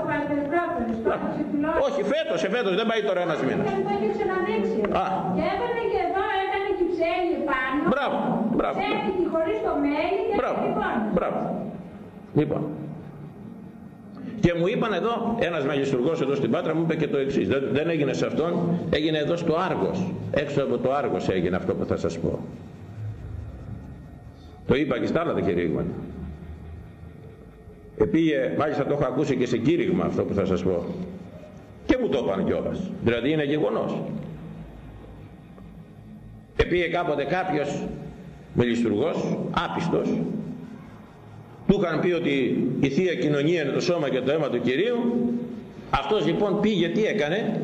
Όχι, φέτος, φέτος, δεν πάει τώρα ένας μήνας. Δεν το έχει ξαναδείξει. Και έβαλε και εδώ, έκανε κυψέλι πάνω. Μπράβο, μπράβο. Ψεύτηκε χωρίς το μέλι και μπράβο, μπράβο. Λοιπόν, και μου είπαν εδώ, ένας μαγιστουργός εδώ στην Πάτρα μου είπε και το εξής. Δεν, δεν έγινε σε αυτόν, έγινε εδώ στο Άργος. Έξω από το Άργος έγινε αυτό που θα σας πω. Το είπα και στα άλλα τα κηρύγματα. Επήγε, μάλιστα το έχω ακούσει και σε κήρυγμα αυτό που θα σας πω. Και μου το είπαν κιόλας. Δηλαδή είναι γεγονός. Επήγε κάποτε κάποιος μελιστουργός, άπιστος, του είχαν πει ότι η Θεία Κοινωνία είναι το σώμα και το αίμα του Κυρίου. Αυτός λοιπόν πήγε, τι έκανε,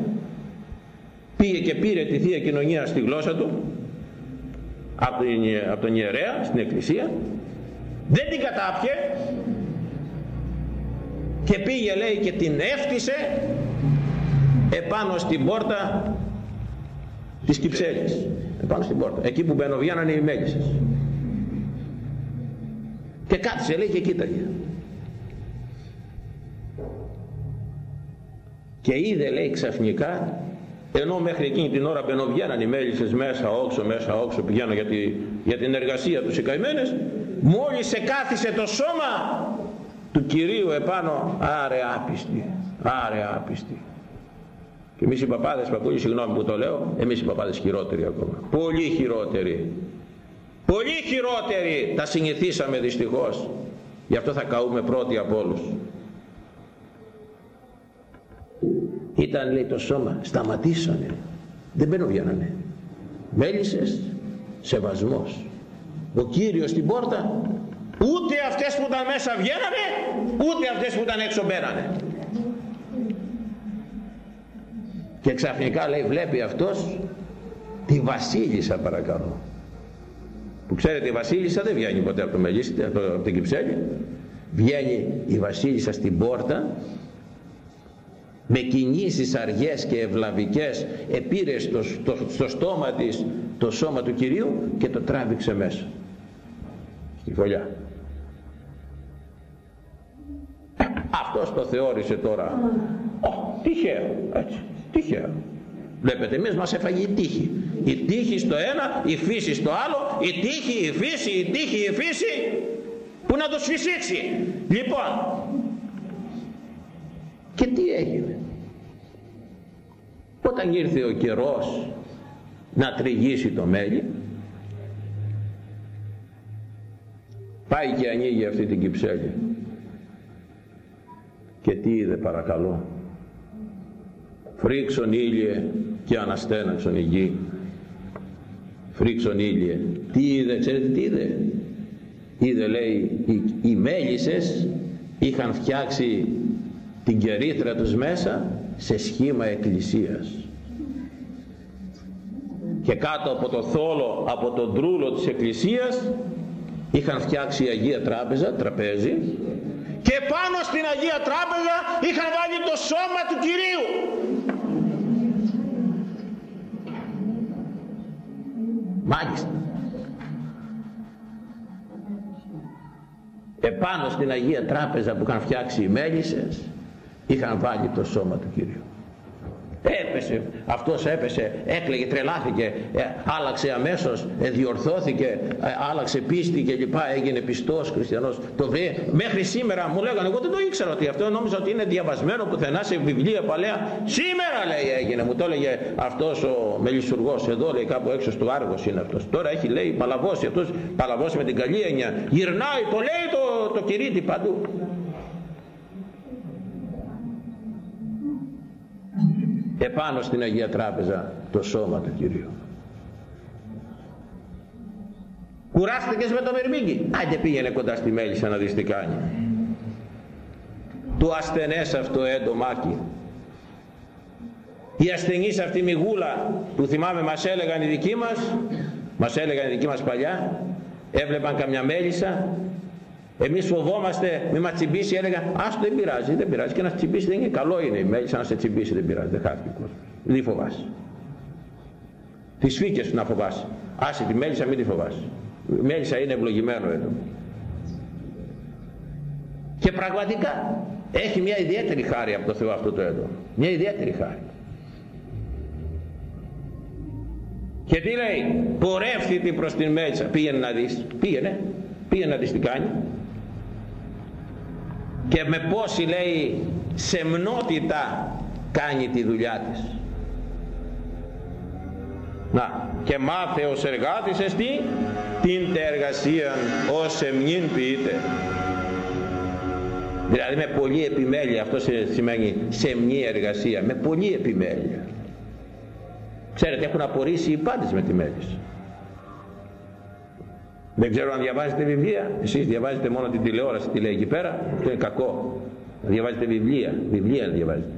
πήγε και πήρε τη Θεία Κοινωνία στη γλώσσα του από τον, από τον ιερέα στην εκκλησία. Δεν την κατάπιε. Και πήγε λέει και την έφτισε επάνω στην πόρτα της Κυψέλης επάνω στην πόρτα. Εκεί που μπαινοβιάνανε οι μέλισσες και κάθισε λέει και κοίταγε. Και είδε λέει ξαφνικά ενώ μέχρι εκείνη την ώρα μπαινοβγαίναν οι μέλισσες μέσα όξω μέσα όξω πηγαίνουν για, τη, για την εργασία τους οι καημένες. Μόλις σε κάθισε το σώμα του Κυρίου επάνω άρε άπιστη άρε άπιστη και εμείς οι παπάδες παππούλοι συγγνώμη που το λέω εμείς οι παπάδες χειρότεροι ακόμα. Πολύ χειρότεροι. Πολύ χειρότεροι. Τα συνηθίσαμε δυστυχώς. Γι' αυτό θα καούμε πρώτοι από όλους. Ήταν λέει το σώμα. Σταματήσανε. Δεν μπαίνουν βγαίνανε. Μέλισσες σεβασμός. Ο Κύριος στην πόρτα ούτε αυτές που ήταν μέσα βγαίνανε ούτε αυτές που ήταν έξω μπαίνανε και ξαφνικά λέει βλέπει αυτός τη βασίλισσα παρακαλώ που ξέρετε η βασίλισσα δεν βγαίνει ποτέ από το μελίσι από την Κυψέλη. Βγαίνει η βασίλισσα στην πόρτα με κινήσεις αργές και ευλαβικές επήρε στο, στο, στο στόμα της το σώμα του Κυρίου και το τράβηξε μέσα στη φωλιά. Αυτός το θεώρησε τώρα. Oh, τυχαίο έτσι τυχαίο βλέπετε εμείς μας έφαγε η τύχη. Η τύχη στο ένα η φύση στο άλλο. Η τύχη η φύση η τύχη η φύση. Που να το σφυσίξει λοιπόν και τι έγινε. Όταν ήρθε ο καιρός να τριγύσει το μέλι, πάει και ανοίγει αυτή την κυψέλη. Και τι είδε παρακαλώ φρίξον ήλιε και αναστέναξον η γη. Φρίξον ήλιε. Τι είδε ξέρετε τι είδε; Είδε λέει οι, οι μέλισσες είχαν φτιάξει την κερίθρα τους μέσα σε σχήμα εκκλησίας. Και κάτω από το θόλο από τον τρούλο της εκκλησίας είχαν φτιάξει η Αγία Τράπεζα, τραπέζι και πάνω στην Αγία Τράπεζα είχαν βάλει το σώμα του Κυρίου μάλιστα. Επάνω στην Αγία Τράπεζα που είχαν φτιάξει οι μέλισσες είχαν βάλει το σώμα του Κυρίου έπεσε. Αυτός έπεσε έκλαιγε τρελάθηκε ε, άλλαξε αμέσως ε, διορθώθηκε ε, άλλαξε πίστη και λοιπά έγινε πιστός χριστιανός. Το βρει μέχρι σήμερα μου λέγανε εγώ δεν το ήξερα ότι αυτό νόμιζα ότι είναι διαβασμένο πουθενά σε βιβλία παλαιά. Σήμερα λέει έγινε. Μου το έλεγε αυτός ο μελισσουργός εδώ λέει κάπου έξω στο Άργος είναι αυτός. Τώρα έχει λέει παλαβώσει αυτός παλαβώσει με την καλή έννοια γυρνάει το λέει το, το κυρίτη παντού επάνω στην Αγία Τράπεζα το σώμα του Κυρίου. Κουράστηκες με το μυρμήγκι. Άντε πήγαινε κοντά στη μέλισσα να δεις τι κάνει. Το ασθενές αυτό έντομάκι. Η ασθενής αυτή μηγούλα που θυμάμαι μας έλεγαν οι δικοί μας, μας έλεγαν οι δικοί μας παλιά, έβλεπαν καμιά μέλισσα εμείς φοβόμαστε μη μας τσιμπήσει, έλεγα άστο δεν πειράζει, δεν πειράζει και να τσιμπήσει δεν είναι καλό είναι η μέλισσα να σε τσιμπήσει δεν πειράζει, δεν χάθηκε ο κόσμος. Δεν φοβάσαι. Τις φύκες σου να φοβάσαι. Άσε τη μέλισσα μην τη φοβάσαι. Η μέλισσα είναι ευλογημένο εδώ. Και πραγματικά έχει μια ιδιαίτερη χάρη από το Θεό αυτό το έντομο. Μια ιδιαίτερη χάρη. Και τι λέει, πορεύθητη προς την μέλισσα. Πήγαινε να δεις. Πήγαινε. Πήγαινε να δεις τι κάνει και με πόση λέει σεμνότητα κάνει τη δουλειά της. Να και μάθε ως εργάτης εστί την εργασία ως εμνήν ποιείται. Δηλαδή με πολλή επιμέλεια αυτό σημαίνει σεμνή εργασία με πολλή επιμέλεια. Ξέρετε έχουν απορρίσει οι πάντες με τη μέληση δεν ξέρω αν διαβάζετε βιβλία. Εσείς διαβάζετε μόνο την τηλεόραση, τι λέει εκεί πέρα. Αυτό είναι κακό. Να διαβάζετε βιβλία. Βιβλία να διαβάζετε.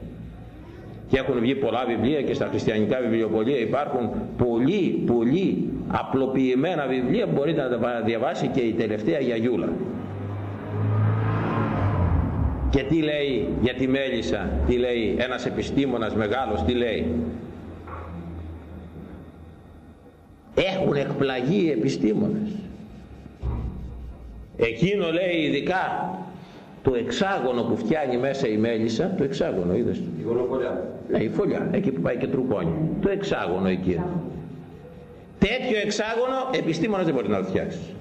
Και έχουν βγει πολλά βιβλία και στα χριστιανικά βιβλιοπολία υπάρχουν πολύ, πολύ απλοποιημένα βιβλία που μπορείτε να τα διαβάσει και η τελευταία γιαγιούλα. Και τι λέει για τη μέλισσα, τι λέει ένας επιστήμονας μεγάλος, τι λέει. Έχουν εκπλαγεί οι επιστήμονες εκείνο λέει ειδικά το εξάγωνο που φτιάνει μέσα η μέλισσα το εξάγωνο είδες. Η γονοφολιά ναι η φωλιά εκεί που πάει και τρουπώνει. Το εξάγωνο εκεί τέτοιο εξάγωνο επιστήμονας δεν μπορεί να το φτιάξεις.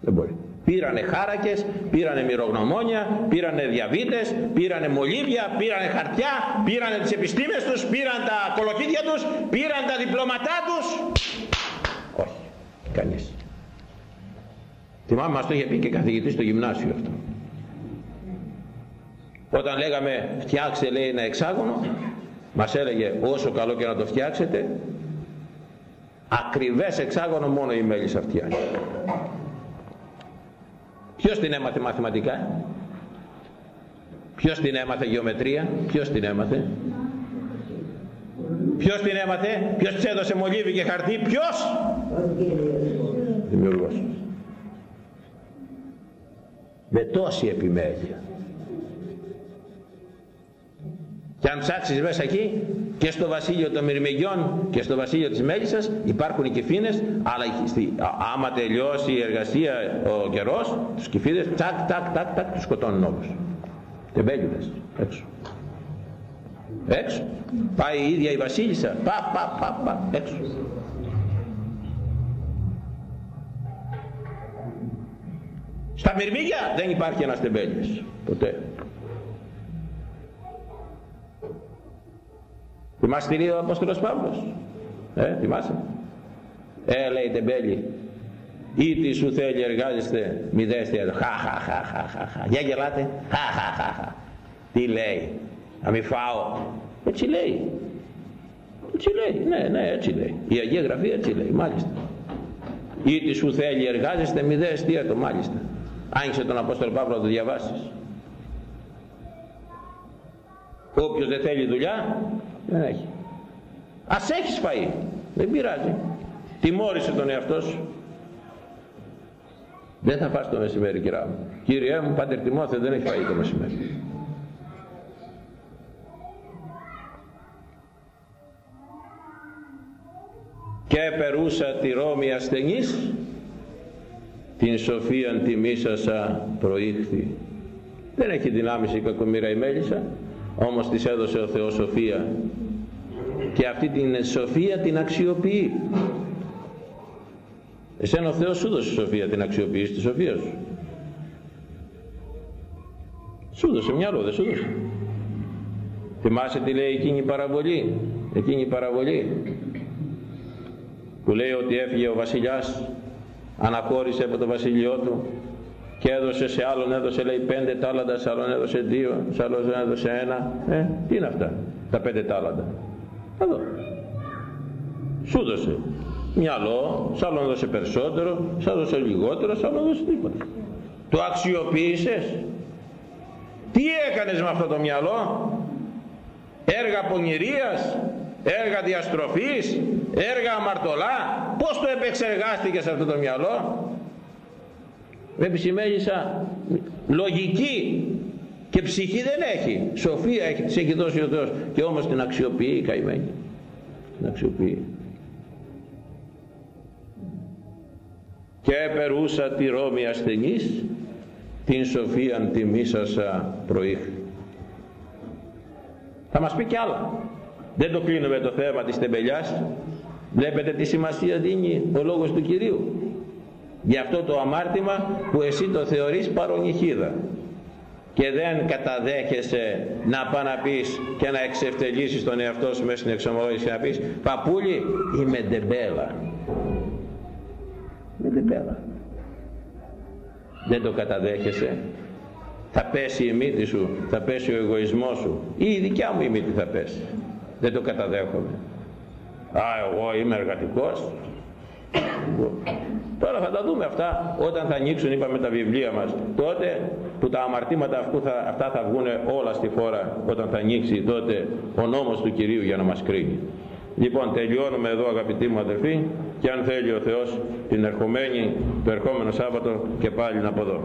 Δεν μπορεί. Πήρανε χάρακες, πήρανε μυρογνωμόνια, πήρανε διαβήτες, πήρανε μολύβια, πήρανε χαρτιά, πήρανε τις επιστήμες τους, πήραν τα κολοκύδια τους, πήραν τα διπλώματά τους. Όχι, κανείς. Θυμάμαι μας το είχε πει και καθηγητής στο γυμνάσιο αυτό. Όταν λέγαμε φτιάξτε λέει ένα εξάγωνο, μας έλεγε όσο καλό και να το φτιάξετε, ακριβές εξάγωνο μόνο η μέλισσα φτιάχνει. Ποιος την έμαθε μαθηματικά, ποιος την έμαθε γεωμετρία, ποιος την έμαθε, ποιος την έμαθε, ποιος της έδωσε μολύβι και χαρτί, ποιος, δημιουργός με τόση επιμέλεια. Και αν ψάξεις μέσα εκεί και στο βασίλειο των Μυρμηγιών και στο βασίλειο της Μέλισσας υπάρχουν οι κυφίνες αλλά άμα τελειώσει η εργασία ο καιρός τους κυφίνες τάκ τάκ τάκ τάκ τους σκοτώνουν όλους. Τεμπέλιδες έξω. Έξω. Πάει η ίδια η βασίλισσα. Πα πα πα πα. Έξω Στα μυρμήγκια δεν υπάρχει ένας τεμπέλης. Ποτέ. Θυμάστε τι λέει ο Απόστολος Παύλος; Ε, θυμάσαι; Ε, λέει τεμπέλη. ή τι σου θέλει εργάζεστε μη δέστε χα χα χα χα χα χα για γελάτε χα χα χα χα τι λέει να μη φάω έτσι λέει έτσι λέει ναι ναι έτσι λέει η Αγία Γραφή έτσι λέει μάλιστα ή τι σου θέλει εργάζεστε μη δέστε το μάλιστα άνοιξε τον Απόστολο Παύλο να το διαβάσεις. Όποιος δεν θέλει δουλειά δεν έχει. Ας έχεις φαΐ. Δεν πειράζει. Τιμώρησε τον εαυτό σου. Δεν θα φας το μεσημέρι κυρά μου. Κύριέ μου Πάτερ Τιμόθε δεν έχει φαΐ το μεσημέρι. Και περούσα τη Ρώμη ασθενής την σοφίαν τιμήσασα προήχθη. Δεν έχει δυνάμεις η κακομήρα η μέλισσα όμως της έδωσε ο Θεός σοφία. Και αυτή την σοφία την αξιοποιεί. Εσένα ο Θεός σου δώσε σοφία την αξιοποιείς τη σοφία σου. Σου δώσε μυαλό δεν σου δώσε θυμάσαι τι λέει εκείνη η παραβολή εκείνη η παραβολή που λέει ότι έφυγε ο βασιλιάς αναχώρησε από το βασιλειό του και έδωσε σε άλλον έδωσε λέει πέντε τάλαντα σε άλλον έδωσε δύο σε άλλον έδωσε ένα. Ε, τι είναι αυτά τα πέντε τάλαντα; Εδώ. Σου δώσε μυαλό σ' άλλον έδωσε περισσότερο σ' άλλον έδωσε λιγότερο σ' άλλον έδωσε τίποτα. Το αξιοποίησες. Τι έκανες με αυτό το μυαλό; Έργα πονηρίας έργα διαστροφής έργα αμαρτωλά πως το επεξεργάστηκες αυτό το μυαλό; Βλέπεις η μέλισσα λογική και ψυχή δεν έχει. Σοφία έχει, της έχει δώσει ο Θεός και όμως την αξιοποιεί η καημένη. Την αξιοποιεί. Και επερούσα τη Ρώμη ασθενής την σοφίαν τιμήσασα προήχθη. Θα μας πει κι άλλα. Δεν το κλείνουμε το θέμα της τεμπελιάς. Βλέπετε τι σημασία δίνει ο λόγος του Κυρίου. Για αυτό το αμάρτημα που εσύ το θεωρείς παρονυχίδα και δεν καταδέχεσαι να πάει να πεις και να εξευτελίσεις τον εαυτό σου μέσα στην εξομολόγηση και να πεις παππούλι είμαι ντεμπέλα είμαι ντεμπέλα. Δεν το καταδέχεσαι. Θα πέσει η μύτη σου θα πέσει ο εγωισμός σου. Ή η δικιά μου η μύτη θα πέσει δεν το καταδέχομαι α εγώ είμαι εργατικός Τώρα θα τα δούμε αυτά όταν θα ανοίξουν είπαμε τα βιβλία μας. Τότε που τα αμαρτήματα αυτού θα, αυτά θα βγουν όλα στη φόρα όταν θα ανοίξει τότε ο νόμος του Κυρίου για να μας κρίνει. Λοιπόν τελειώνουμε εδώ αγαπητοί μου αδερφοί και αν θέλει ο Θεός την ερχομένη, το ερχόμενο Σάββατο και πάλι να πω εδώ.